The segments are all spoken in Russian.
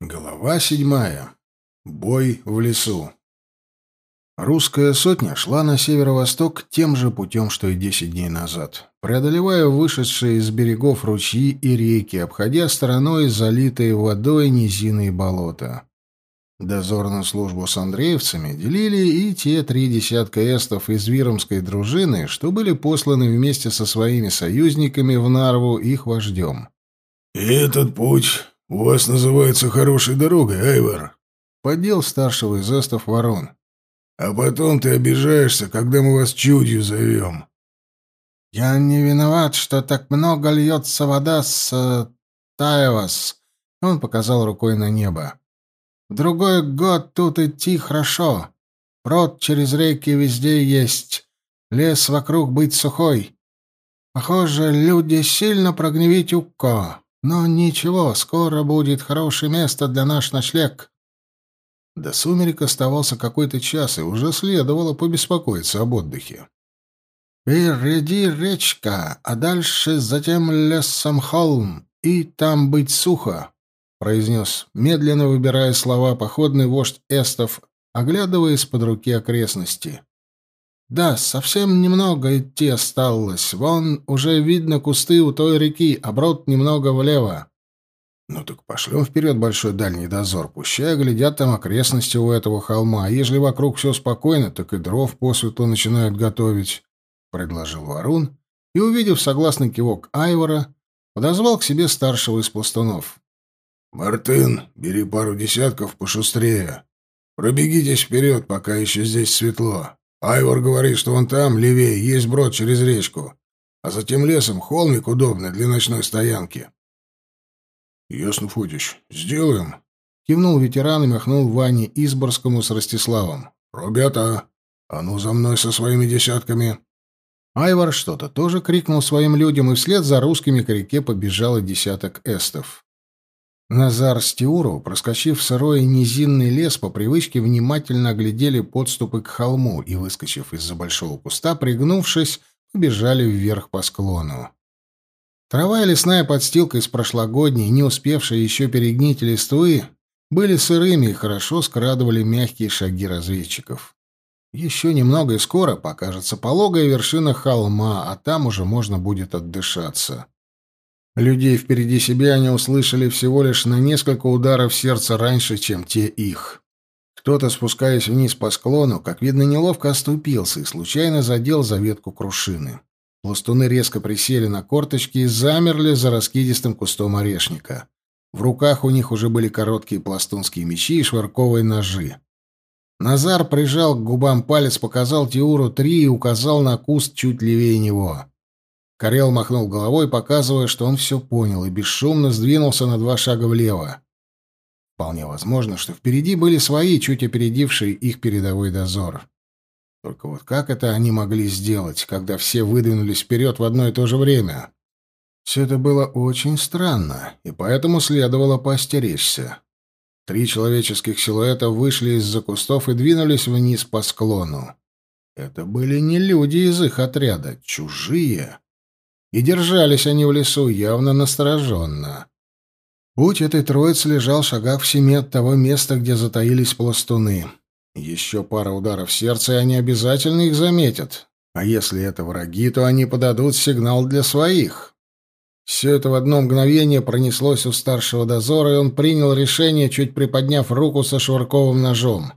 Глава седьмая. Бой в лесу. Русская сотня шла на северо-восток тем же путем, что и десять дней назад, преодолевая вышедшие из берегов ручьи и реки, обходя стороной залитые водой низины и болота. Дозорную службу с андреевцами делили и те три десятка эстов из Виромской дружины, что были посланы вместе со своими союзниками в Нарву их вождем. «Этот путь «У вас называется хорошей дорогой, Айвар», — поддел старшего из эстов ворон. «А потом ты обижаешься, когда мы вас чудью зовем». «Я не виноват, что так много льется вода с... Э, Таевас», — он показал рукой на небо. «В другой год тут идти хорошо. Прот через реки везде есть. Лес вокруг быть сухой. Похоже, люди сильно прогневить Укко. Но ничего, скоро будет хорошее место для наш ночлег. До сумерек оставался какой-то час, и уже следовало побеспокоиться об отдыхе. «Впереди речка, а дальше затем лесом холм, и там быть сухо», — произнес, медленно выбирая слова походный вождь эстов, оглядываясь под руки окрестности. Да, совсем немного идти осталось. Вон уже видно кусты у той реки, брод немного влево. Ну так пошлем вперед большой дальний дозор. Пущай глядят там окрестности у этого холма. А ежели вокруг все спокойно, так и дров посветло начинают готовить, — предложил Варун. И, увидев согласный кивок Айвора, подозвал к себе старшего из пластунов. — Мартын, бери пару десятков пошустрее. Пробегитесь вперед, пока еще здесь светло. Айвор говорит, что вон там, левее, есть брод через речку, а затем лесом холмик удобный для ночной стоянки. — Ясно, Фотич, сделаем. Кивнул ветеран и махнул Ване Изборскому с Ростиславом. — Ребята, а ну за мной со своими десятками. Айвор что-то тоже крикнул своим людям, и вслед за русскими к реке побежало десяток эстов. Назар с Тиуру, проскочив сырой низинный лес, по привычке внимательно оглядели подступы к холму и, выскочив из-за большого куста, пригнувшись, побежали вверх по склону. Трава и лесная подстилка из прошлогодней, не успевшие еще перегнить листвы, были сырыми и хорошо скрадывали мягкие шаги разведчиков. Еще немного и скоро покажется пологая вершина холма, а там уже можно будет отдышаться. Людей впереди себя они услышали всего лишь на несколько ударов сердца раньше, чем те их. Кто-то, спускаясь вниз по склону, как видно, неловко оступился и случайно задел за ветку крушины. Пластуны резко присели на корточки и замерли за раскидистым кустом орешника. В руках у них уже были короткие пластунские мечи и шварковые ножи. Назар прижал к губам палец, показал Тиуру три и указал на куст чуть левее него. Карел махнул головой, показывая, что он все понял, и бесшумно сдвинулся на два шага влево. Вполне возможно, что впереди были свои, чуть опередившие их передовой дозор. Только вот как это они могли сделать, когда все выдвинулись вперед в одно и то же время? Все это было очень странно, и поэтому следовало поостеречься. Три человеческих силуэта вышли из-за кустов и двинулись вниз по склону. Это были не люди из их отряда, чужие. И держались они в лесу явно настороженно. Путь этой троицы лежал в шагах в семи от того места, где затаились пластуны. Еще пара ударов сердца, и они обязательно их заметят. А если это враги, то они подадут сигнал для своих. Все это в одно мгновение пронеслось у старшего дозора, и он принял решение, чуть приподняв руку со швырковым ножом.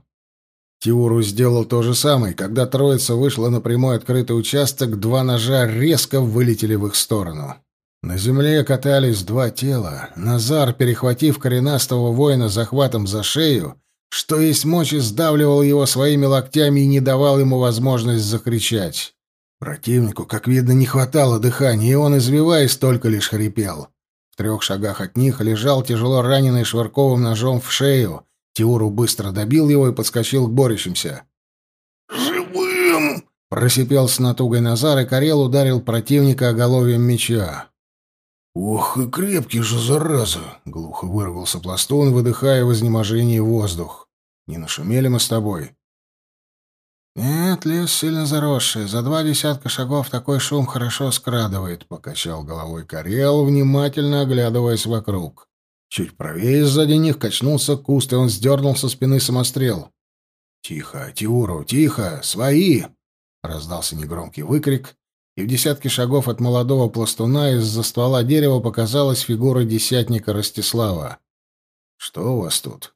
Тиуру сделал то же самое. Когда троица вышла на прямой открытый участок, два ножа резко вылетели в их сторону. На земле катались два тела. Назар, перехватив коренастого воина захватом за шею, что есть мочи, сдавливал его своими локтями и не давал ему возможность закричать. Противнику, как видно, не хватало дыхания, и он, извиваясь, только лишь хрипел. В трех шагах от них лежал тяжело раненый швырковым ножом в шею, Тиуру быстро добил его и подскочил к борющимся. «Живым!» — просипел с натугой Назар, и Карел ударил противника оголовьем меча. «Ох, и крепкий же, зараза!» — глухо вырвался пластун, выдыхая в изнеможении воздух. «Не нашумели мы с тобой?» «Нет, лес сильно заросший. За два десятка шагов такой шум хорошо скрадывает», — покачал головой Карел, внимательно оглядываясь вокруг. Чуть правее сзади них качнулся куст, и он сдернул со спины самострел. «Тихо, Тиуру, тихо! Свои!» — раздался негромкий выкрик, и в десятке шагов от молодого пластуна из-за ствола дерева показалась фигура десятника Ростислава. «Что у вас тут?»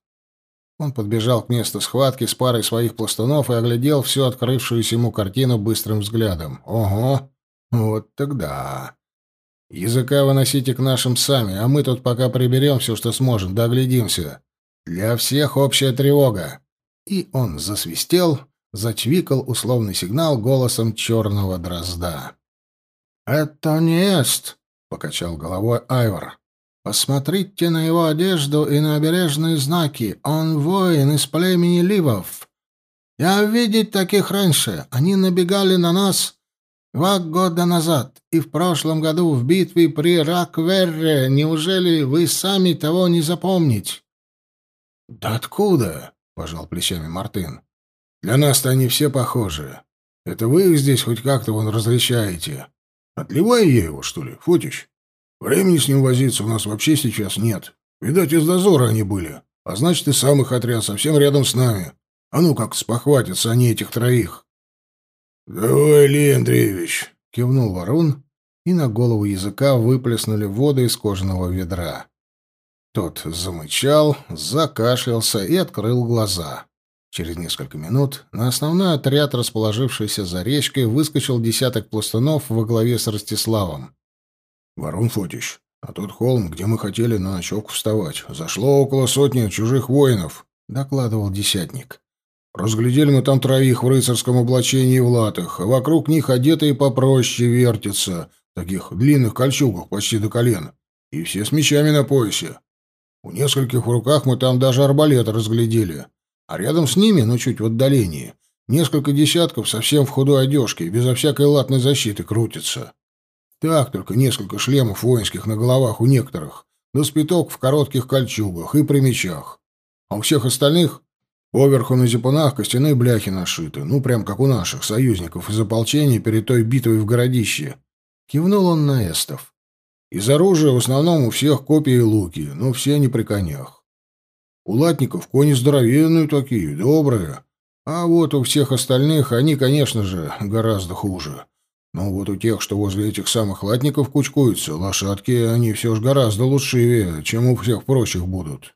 Он подбежал к месту схватки с парой своих пластунов и оглядел всю открывшуюся ему картину быстрым взглядом. «Ого! Вот тогда! Языка выносите к нашим сами, а мы тут пока приберем все, что сможем, да оглядимся. Для всех общая тревога!» И он засвистел, зачвикал условный сигнал голосом черного дрозда. «Это не есть!» — покачал головой Айвор. «Посмотрите на его одежду и на обережные знаки. Он воин из племени Ливов. Я видел таких раньше. Они набегали на нас два года назад и в прошлом году в битве при Ракверре. Неужели вы сами того не запомните?» «Да откуда?» — пожал плечами Мартын. «Для нас-то они все похожи. Это вы их здесь хоть как-то вон различаете. Отливай я его, что ли, Фотич? Времени с ним возиться у нас вообще сейчас нет. Видать, из дозора они были. А значит, и сам их отряд совсем рядом с нами. А ну как спохватятся они этих троих». «Давай, Илья Андреевич», — кивнул Ворон, и на голову языка выплеснули воду из кожаного ведра. Тот замычал, закашлялся и открыл глаза. Через несколько минут на основной отряд, расположившийся за речкой, выскочил десяток пластунов во главе с Ростиславом. «Ворон Фотич, а тот холм, где мы хотели на ночевку вставать, зашло около сотни чужих воинов», — докладывал десятник. «Разглядели мы там троих в рыцарском облачении в латах, а вокруг них одетые попроще вертятся, в таких длинных кольчугах почти до колен, и все с мечами на поясе. У нескольких в руках мы там даже арбалеты разглядели. А рядом с ними, но чуть в отдалении, несколько десятков совсем в худой одежке, безо всякой латной защиты крутятся. Так только несколько шлемов воинских на головах у некоторых, да спиток в коротких кольчугах и при мечах. А у всех остальных поверху на зипунах костяные бляхи нашиты, ну, прям как у наших союзников из ополчения перед той битвой в городище. Кивнул он на эстов. Из оружия в основном у всех копии и луки, но все они при конях. У латников кони здоровенные такие, добрые. А вот у всех остальных они, конечно же, гораздо хуже. Но вот у тех, что возле этих самых латников кучкуются, лошадки, они все же гораздо лучшие, чем у всех прочих будут.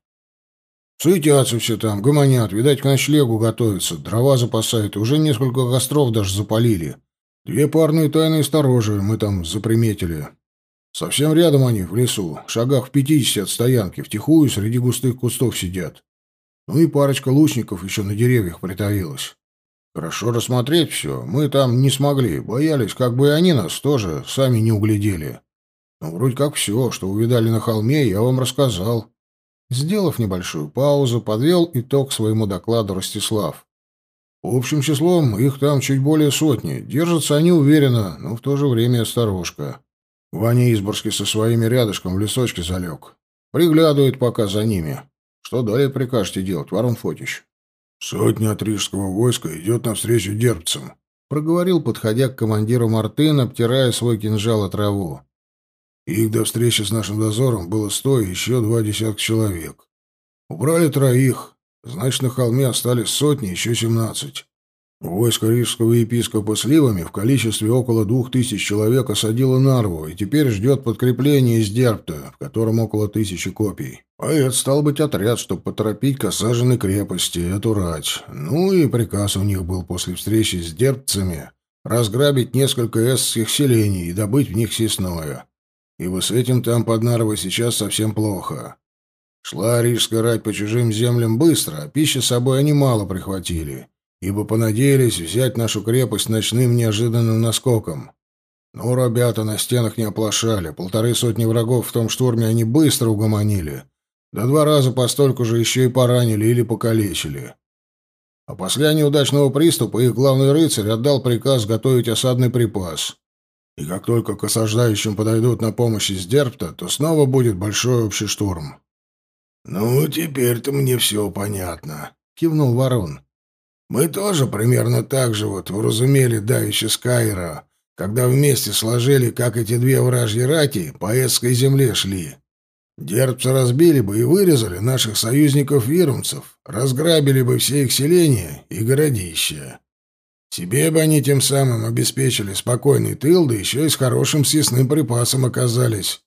Суетятся все там, гомонят, видать, к ночлегу готовятся, дрова запасают, уже несколько костров даже запалили. Две парные тайные сторожи мы там заприметили. Совсем рядом они, в лесу, в шагах в пятидесяти от стоянки, втихую среди густых кустов сидят. Ну и парочка лучников еще на деревьях притаилась. Хорошо рассмотреть все мы там не смогли, боялись, как бы и они нас тоже сами не углядели. Но вроде как все, что увидали на холме, я вам рассказал. Сделав небольшую паузу, подвел итог своему докладу Ростислав. Общим числом их там чуть более сотни. Держатся они уверенно, но в то же время осторожка. Ваня Изборский со своими рядышком в лесочке залег. Приглядывает пока за ними. Что далее прикажете делать, Варон Фотич? Сотня от рижского войска идет навстречу дербцам, проговорил, подходя к командиру Мартын, обтирая свой кинжал от траву. Их до встречи с нашим дозором было сто еще два десятка человек. Убрали троих, значит, на холме остались сотни, еще семнадцать. Войско рижского епископа с ливами в количестве около двух тысяч человек осадило Нарву и теперь ждет подкрепление из Дерпта, в котором около тысячи копий. А это стал быть отряд, чтобы поторопить к осаженной крепости, эту рать. Ну и приказ у них был после встречи с дербцами разграбить несколько эсских селений и добыть в них сесное. Ибо с этим там под Нарвой сейчас совсем плохо. Шла рижская рать по чужим землям быстро, а пищи с собой они мало прихватили ибо понадеялись взять нашу крепость ночным неожиданным наскоком. Но ребята на стенах не оплошали, полторы сотни врагов в том штурме они быстро угомонили. Да два раза постольку же еще и поранили или покалечили. А после неудачного приступа их главный рыцарь отдал приказ готовить осадный припас. И как только к осаждающим подойдут на помощь из Дерпта, то снова будет большой общий штурм. «Ну, теперь-то мне все понятно», — кивнул Ворон. Мы тоже примерно так же вот уразумели давище Скайра, когда вместе сложили, как эти две вражьи рати по эдской земле шли. Дербцы разбили бы и вырезали наших союзников-вирумцев, разграбили бы все их селения и городища. Себе бы они тем самым обеспечили спокойный тыл, да еще и с хорошим съестным припасом оказались.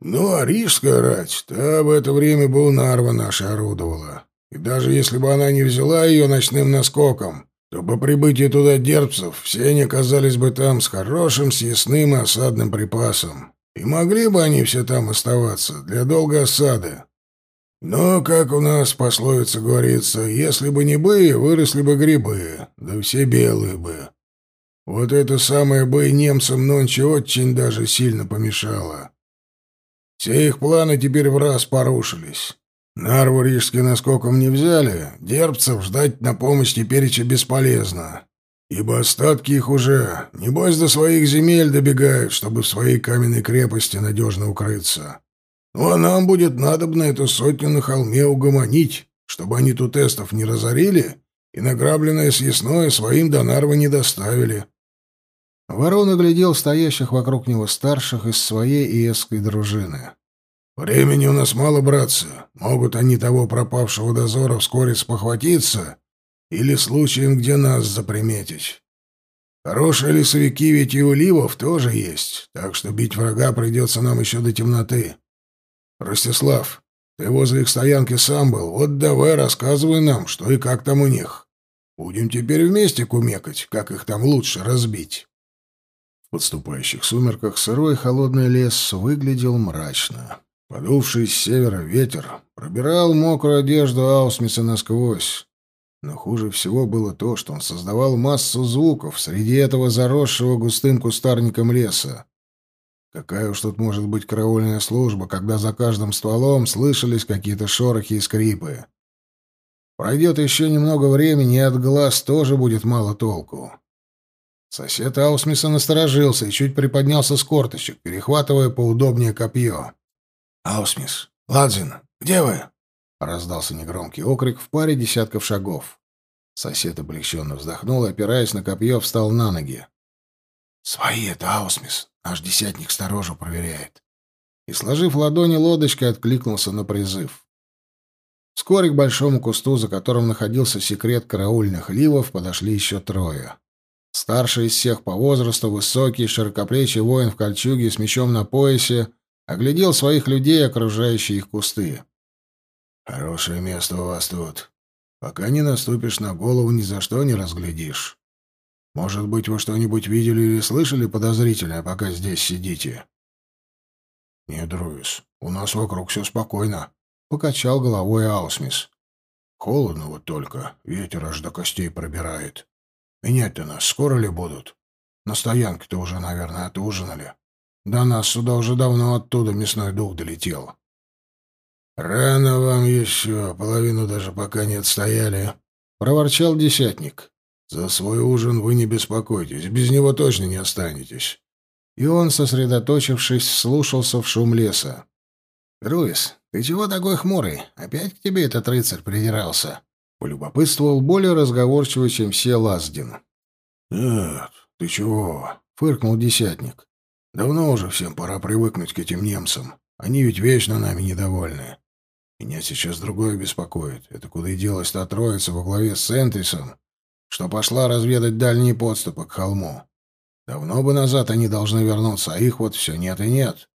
Ну, а рижская рать, та в это время бы у Нарва наша орудовала. И даже если бы она не взяла ее ночным наскоком, то по прибытии туда дербцев все они оказались бы там с хорошим съестным и осадным припасом. И могли бы они все там оставаться для долгой осады. Но, как у нас пословица говорится, если бы не бы, выросли бы грибы, да все белые бы. Вот это самое бы немцам нонче очень даже сильно помешало. Все их планы теперь в раз порушились. Нарву рижский наскоком не взяли, дербцев ждать на помощь теперь еще бесполезно, ибо остатки их уже, небось, до своих земель добегают, чтобы в своей каменной крепости надежно укрыться. Ну а нам будет надобно эту сотню на холме угомонить, чтобы они тут эстов не разорили и награбленное съестное своим до Нарва не доставили. Ворон оглядел стоящих вокруг него старших из своей и эской дружины. «Времени у нас мало, братцы. Могут они того пропавшего дозора вскоре спохватиться или случаем где нас заприметить. Хорошие лесовики ведь и у ливов тоже есть, так что бить врага придется нам еще до темноты. Ростислав, ты возле их стоянки сам был, вот давай рассказывай нам, что и как там у них. Будем теперь вместе кумекать, как их там лучше разбить». В подступающих сумерках сырой холодный лес выглядел мрачно. Подувший с севера ветер пробирал мокрую одежду Аусмиса насквозь. Но хуже всего было то, что он создавал массу звуков среди этого заросшего густым кустарником леса. Какая уж тут может быть караульная служба, когда за каждым стволом слышались какие-то шорохи и скрипы. Пройдет еще немного времени, и от глаз тоже будет мало толку. Сосед Аусмиса насторожился и чуть приподнялся с корточек, перехватывая поудобнее копье. «Аусмис! Ладзин! Где вы?» — раздался негромкий окрик в паре десятков шагов. Сосед облегченно вздохнул и, опираясь на копье, встал на ноги. «Свои это, Аусмис! Наш десятник сторожу проверяет!» И, сложив ладони лодочкой, откликнулся на призыв. Вскоре к большому кусту, за которым находился секрет караульных ливов, подошли еще трое. Старший из всех по возрасту, высокий, широкоплечий воин в кольчуге с мечом на поясе — Оглядел своих людей, окружающие их кусты. «Хорошее место у вас тут. Пока не наступишь на голову, ни за что не разглядишь. Может быть, вы что-нибудь видели или слышали подозрительное, пока здесь сидите?» «Нет, Друис, у нас вокруг все спокойно», — покачал головой Аусмис. «Холодно вот только, ветер аж до костей пробирает. Менять-то нас скоро ли будут? На стоянке-то уже, наверное, отужинали». До нас сюда уже давно оттуда мясной дух долетел. «Рано вам еще, половину даже пока не отстояли», — проворчал десятник. «За свой ужин вы не беспокойтесь, без него точно не останетесь». И он, сосредоточившись, слушался в шум леса. «Руис, ты чего такой хмурый? Опять к тебе этот рыцарь придирался?» — полюбопытствовал более разговорчивый, чем все Лаздин. «Нет, ты чего?» — фыркнул десятник. Давно уже всем пора привыкнуть к этим немцам. Они ведь вечно нами недовольны. Меня сейчас другое беспокоит. Это куда и делась та троица во главе с Энтрисом, что пошла разведать дальние подступы к холму. Давно бы назад они должны вернуться, а их вот все нет и нет.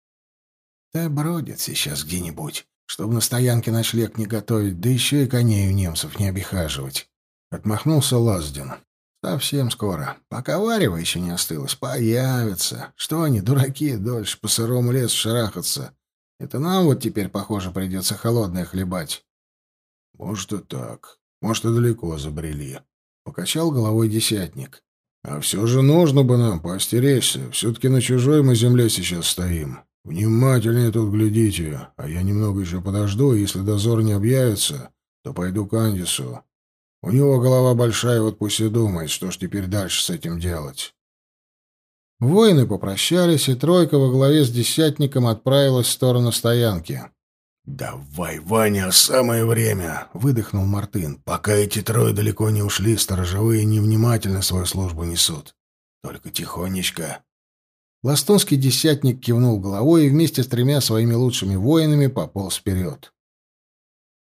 Да бродят сейчас где-нибудь, чтобы на стоянке ночлег не готовить, да еще и коней у немцев не обихаживать. Отмахнулся Лаздин. Совсем скоро. Пока варево еще не остылось, появится. Что они, дураки, дольше по сырому лесу шарахаться? Это нам вот теперь, похоже, придется холодное хлебать. Может и так. Может и далеко забрели. Покачал головой десятник. А все же нужно бы нам поостеречься. Все-таки на чужой мы земле сейчас стоим. Внимательнее тут глядите, а я немного еще подожду, если дозор не объявится, то пойду к Андису. У него голова большая, вот пусть и думает, что ж теперь дальше с этим делать. Воины попрощались, и тройка во главе с десятником отправилась в сторону стоянки. «Давай, Ваня, самое время!» — выдохнул Мартын. «Пока эти трое далеко не ушли, сторожевые невнимательно свою службу несут. Только тихонечко». Ластунский десятник кивнул головой и вместе с тремя своими лучшими воинами пополз вперед.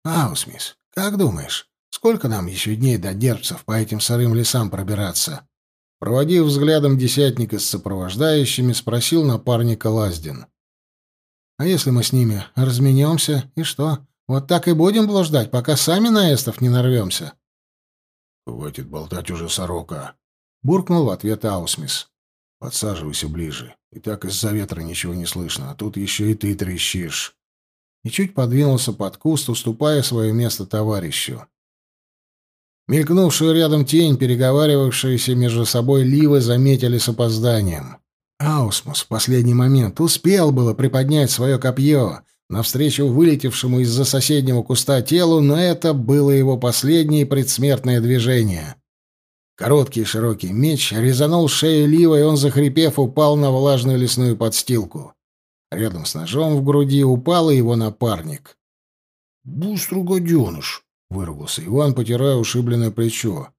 «Аусмис, как думаешь, сколько нам еще дней до дербцев по этим сырым лесам пробираться?» Проводив взглядом десятника с сопровождающими, спросил напарника Лаздин. «А если мы с ними разменемся, и что? Вот так и будем блуждать, пока сами на эстов не нарвемся?» «Хватит болтать уже, сорока!» — буркнул в ответ Аусмис. «Подсаживайся ближе. И так из-за ветра ничего не слышно, а тут еще и ты трещишь». И чуть подвинулся под куст, уступая свое место товарищу. Мелькнувшую рядом тень, переговаривавшиеся между собой ливы, заметили с опозданием. Аусмус в последний момент успел было приподнять свое копье навстречу вылетевшему из-за соседнего куста телу, но это было его последнее предсмертное движение. Короткий широкий меч резанул шею Лива, и он, захрипев, упал на влажную лесную подстилку. Рядом с ножом в груди упал его напарник. «Быстро, гаденыш!» — выругался Иван, потирая ушибленное плечо.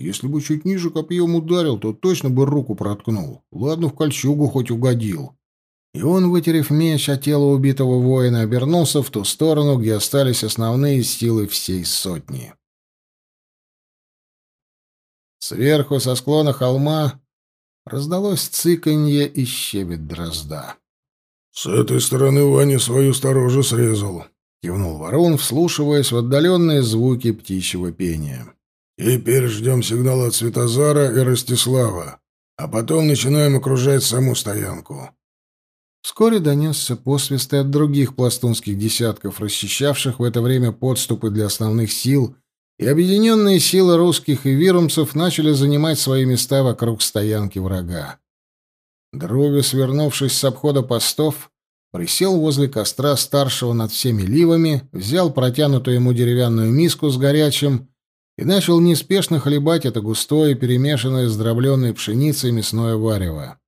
«Если бы чуть ниже копьем ударил, то точно бы руку проткнул. Ладно, в кольчугу хоть угодил». И он, вытерев меч от тела убитого воина, обернулся в ту сторону, где остались основные силы всей сотни. Сверху, со склона холма, раздалось цыканье и щебет дрозда. — С этой стороны Ваня свою сторожу срезал, — кивнул ворон, вслушиваясь в отдаленные звуки птичьего пения. — Теперь ждем сигнала от Светозара и Ростислава, а потом начинаем окружать саму стоянку. Вскоре донесся посвист от других пластунских десятков, расчищавших в это время подступы для основных сил, и объединенные силы русских и вирумцев начали занимать свои места вокруг стоянки врага. Друга, свернувшись с обхода постов, присел возле костра старшего над всеми ливами, взял протянутую ему деревянную миску с горячим и начал неспешно хлебать это густое, перемешанное с дробленной пшеницей мясное варево.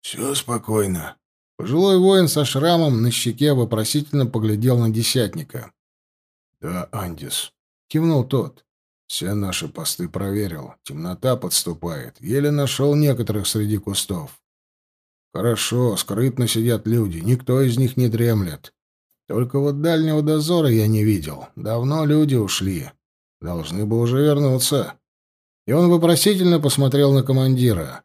«Все спокойно». Пожилой воин со шрамом на щеке вопросительно поглядел на десятника. «Да, Андис», — кивнул тот. «Все наши посты проверил. Темнота подступает. Еле нашел некоторых среди кустов. Хорошо, скрытно сидят люди. Никто из них не дремлет. Только вот дальнего дозора я не видел. Давно люди ушли. Должны бы уже вернуться». И он вопросительно посмотрел на командира.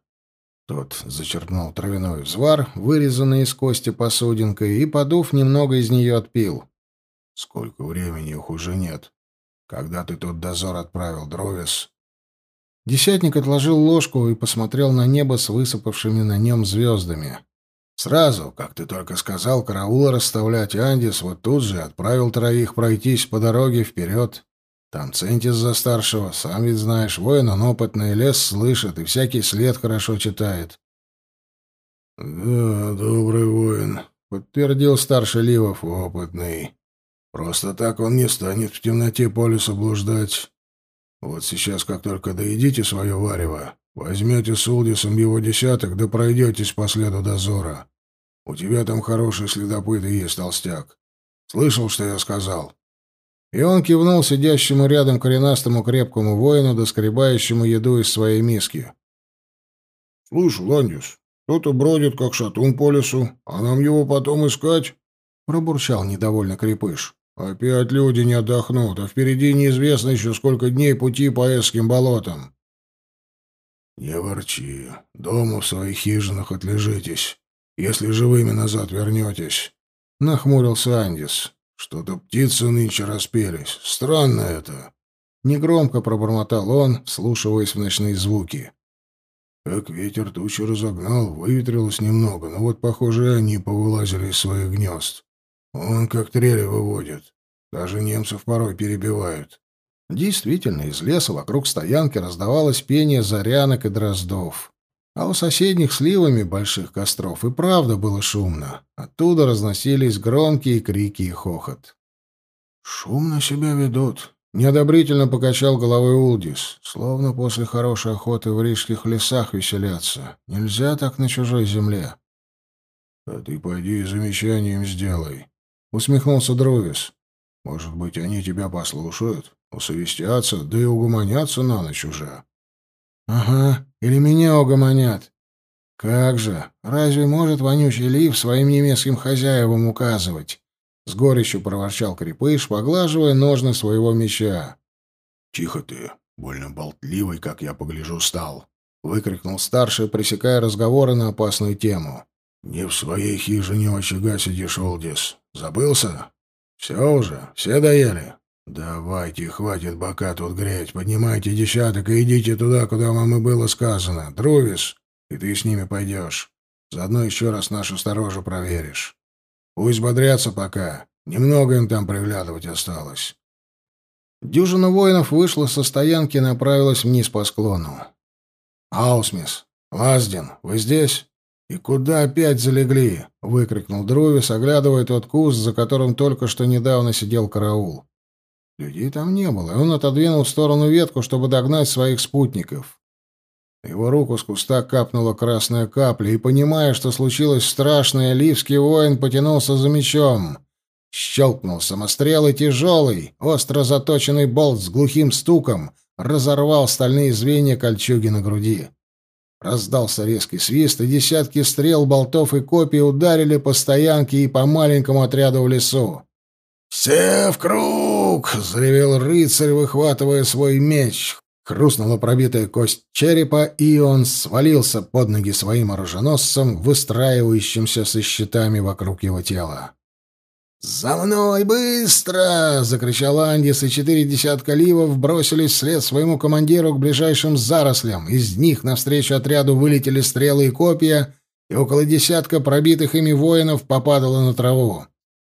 Тот зачерпнул травяной взвар, вырезанный из кости посудинкой, и, подув, немного из нее отпил. «Сколько времени их уже нет? Когда ты тот дозор отправил, Дровис?» Десятник отложил ложку и посмотрел на небо с высыпавшими на нем звездами. «Сразу, как ты только сказал, караул расставлять Андис, вот тут же отправил троих пройтись по дороге вперед. Там Центис за старшего, сам ведь знаешь, воин он опытный, лес слышит и всякий след хорошо читает. — Да, добрый воин, — подтвердил старший Ливов, опытный. Просто так он не станет в темноте по лесу блуждать. Вот сейчас, как только доедите свое варево, возьмете с Улдисом его десяток, да пройдетесь по следу дозора. У тебя там хороший следопыт и есть, толстяк. Слышал, что я сказал? — и он кивнул сидящему рядом коренастому крепкому воину, доскребающему еду из своей миски. — Слушай, Ландис, кто-то бродит, как шатун по лесу, а нам его потом искать? — пробурчал недовольно крепыш. — Опять люди не отдохнут, а впереди неизвестно еще сколько дней пути по эским болотам. — Не ворчи. Дома в своих хижинах отлежитесь, если живыми назад вернетесь, — нахмурился Андис. Что-то птицы нынче распелись. Странно это. Негромко пробормотал он, вслушиваясь в ночные звуки. Как ветер тучи разогнал, выветрилось немного, но вот, похоже, они повылазили из своих гнезд. Он как трели выводит. Даже немцев порой перебивают. Действительно, из леса вокруг стоянки раздавалось пение зарянок и дроздов. А у соседних сливами больших костров и правда было шумно. Оттуда разносились громкие крики и хохот. «Шумно себя ведут», — неодобрительно покачал головой Улдис. «Словно после хорошей охоты в рижских лесах веселятся. Нельзя так на чужой земле». «А ты пойди и замечание им сделай», — усмехнулся Друвис. «Может быть, они тебя послушают, усовестятся, да и угомонятся на ночь уже». «Ага, или меня угомонят. Как же, разве может вонючий лив своим немецким хозяевам указывать? С горечью проворчал крепыш, поглаживая ножны своего меча. «Тихо ты, больно болтливый, как я погляжу, стал», — выкрикнул старший, пресекая разговоры на опасную тему. «Не в своей хижине очага сидишь, Олдис. Забылся? Все уже, все доели? Давайте, хватит бока тут греть, поднимайте десяток и идите туда, куда вам и было сказано. Друвис, и ты с ними пойдешь. Заодно еще раз нашу сторожу проверишь. Пусть бодрятся пока, немного им там приглядывать осталось». Дюжина воинов вышла со стоянки и направилась вниз по склону. «Аусмис, Лаздин, вы здесь?» «И куда опять залегли?» — выкрикнул Друвис, оглядывая тот куст, за которым только что недавно сидел караул. Людей там не было, и он отодвинул в сторону ветку, чтобы догнать своих спутников. На его руку с куста капнула красная капля, и, понимая, что случилось страшное, ливский воин потянулся за мечом. Щелкнул самострел, и тяжелый, остро заточенный болт с глухим стуком разорвал стальные звенья кольчуги на груди. Раздался резкий свист, и десятки стрел, болтов и копий ударили по стоянке и по маленькому отряду в лесу. «Все в круг!» — заревел рыцарь, выхватывая свой меч. Хрустнула пробитая кость черепа, и он свалился под ноги своим оруженосцам, выстраивающимся со щитами вокруг его тела. «За мной, быстро!» — закричал Андис, и четыре десятка ливов бросились вслед своему командиру к ближайшим зарослям. Из них навстречу отряду вылетели стрелы и копья, и около десятка пробитых ими воинов попадало на траву.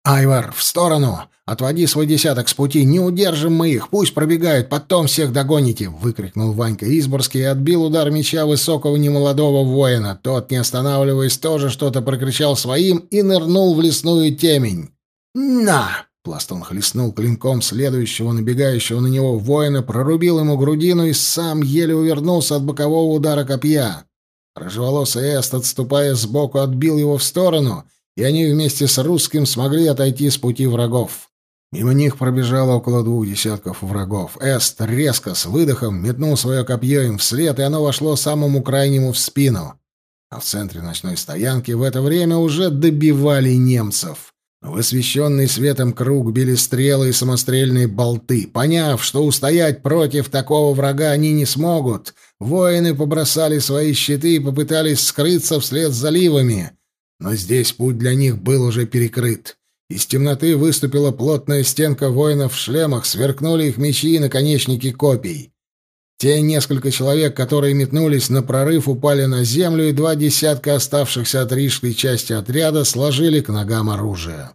«Айвар, в сторону! Отводи свой десяток с пути! Не удержим мы их! Пусть пробегают, потом всех догоните!» — выкрикнул Ванька Изборский и отбил удар меча высокого немолодого воина. Тот, не останавливаясь, тоже что-то прокричал своим и нырнул в лесную темень. «На!» — Пластон хлестнул клинком следующего набегающего на него воина, прорубил ему грудину и сам еле увернулся от бокового удара копья. Рыжеволосый Эст, отступая сбоку, отбил его в сторону, и они вместе с русским смогли отойти с пути врагов. Мимо них пробежало около двух десятков врагов. Эст резко, с выдохом, метнул свое копье им вслед, и оно вошло самому крайнему в спину. А в центре ночной стоянки в это время уже добивали немцев. В освещенный светом круг били стрелы и самострельные болты. Поняв, что устоять против такого врага они не смогут, воины побросали свои щиты и попытались скрыться вслед за ливами. Но здесь путь для них был уже перекрыт. Из темноты выступила плотная стенка воинов в шлемах, сверкнули их мечи и наконечники копий. Те несколько человек, которые метнулись на прорыв, упали на землю, и два десятка оставшихся от рижской части отряда сложили к ногам оружие.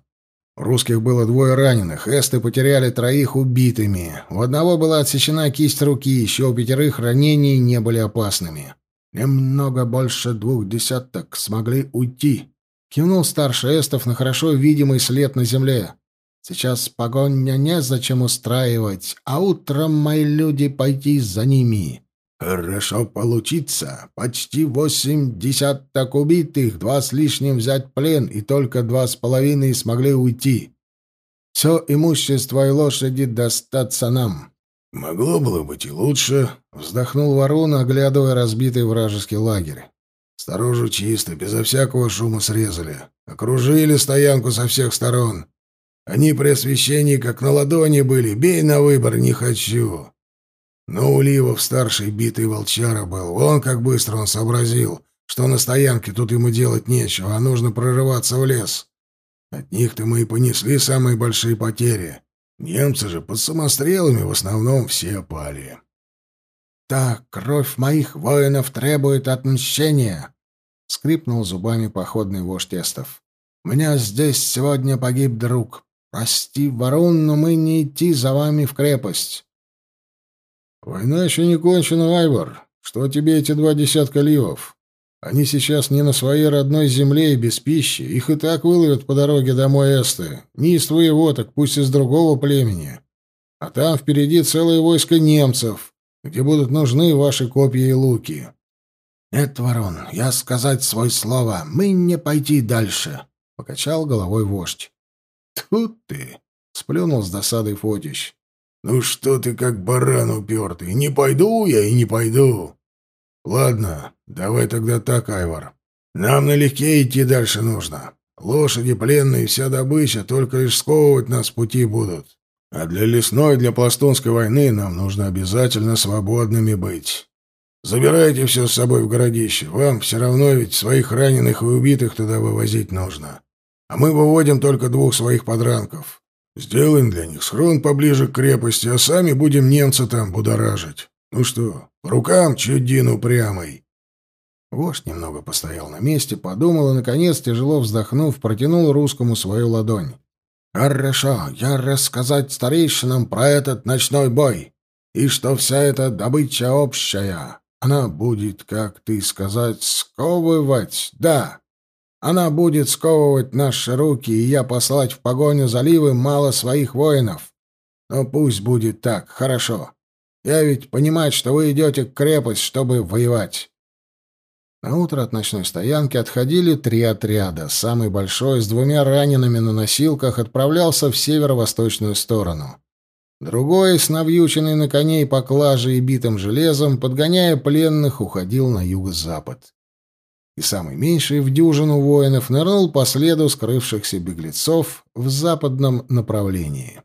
Русских было двое раненых, эсты потеряли троих убитыми. У одного была отсечена кисть руки, еще у пятерых ранений не были опасными. Немного больше двух десяток смогли уйти. Кивнул старший эстов на хорошо видимый след на земле. Сейчас погоня незачем устраивать, а утром мои люди пойти за ними. Хорошо получится. Почти восемь десяток убитых, два с лишним взять плен, и только два с половиной смогли уйти. Все имущество и лошади достаться нам. Могло было быть и лучше, вздохнул ворон, оглядывая разбитый вражеский лагерь. Сторожу чисто, безо всякого шума срезали. Окружили стоянку со всех сторон. Они при освещении как на ладони были. Бей на выбор, не хочу. Но у Ливов старший битый волчара был. Вон как быстро он сообразил, что на стоянке тут ему делать нечего, а нужно прорываться в лес. От них-то мы и понесли самые большие потери. Немцы же под самострелами в основном все пали. «Так, кровь моих воинов требует отмщения!» — скрипнул зубами походный вождь Эстов. «У меня здесь сегодня погиб друг. Прости, Варун, но мы не идти за вами в крепость». «Война еще не кончена, Айвар. Что тебе эти два десятка ливов? Они сейчас не на своей родной земле и без пищи. Их и так выловят по дороге домой Эсты. Не из твоего, так пусть из другого племени. А там впереди целое войско немцев где будут нужны ваши копья и луки. Нет, ворон, я сказать свое слово, мы не пойти дальше, покачал головой вождь. Тут ты, сплюнул с досадой Фотич. Ну что ты как баран упертый? Не пойду я и не пойду. Ладно, давай тогда так, Айвар. Нам налегке идти дальше нужно. Лошади, пленные, вся добыча только лишь сковывать нас пути будут. А для лесной, для пластунской войны нам нужно обязательно свободными быть. Забирайте все с собой в городище. Вам все равно ведь своих раненых и убитых туда вывозить нужно. А мы выводим только двух своих подранков. Сделаем для них схрон поближе к крепости, а сами будем немца там будоражить. Ну что, по рукам, чудин упрямый. Вождь немного постоял на месте, подумал и, наконец, тяжело вздохнув, протянул русскому свою ладонь. «Хорошо, я рассказать старейшинам про этот ночной бой, и что вся эта добыча общая. Она будет, как ты сказать, сковывать, да. Она будет сковывать наши руки, и я послать в погоню заливы мало своих воинов. Но пусть будет так, хорошо. Я ведь понимаю, что вы идете к крепость, чтобы воевать. На утро от ночной стоянки отходили три отряда. Самый большой, с двумя ранеными на носилках, отправлялся в северо-восточную сторону. Другой, с навьюченной на коней поклажей и битым железом, подгоняя пленных, уходил на юго-запад. И самый меньший в дюжину воинов нырнул по следу скрывшихся беглецов в западном направлении.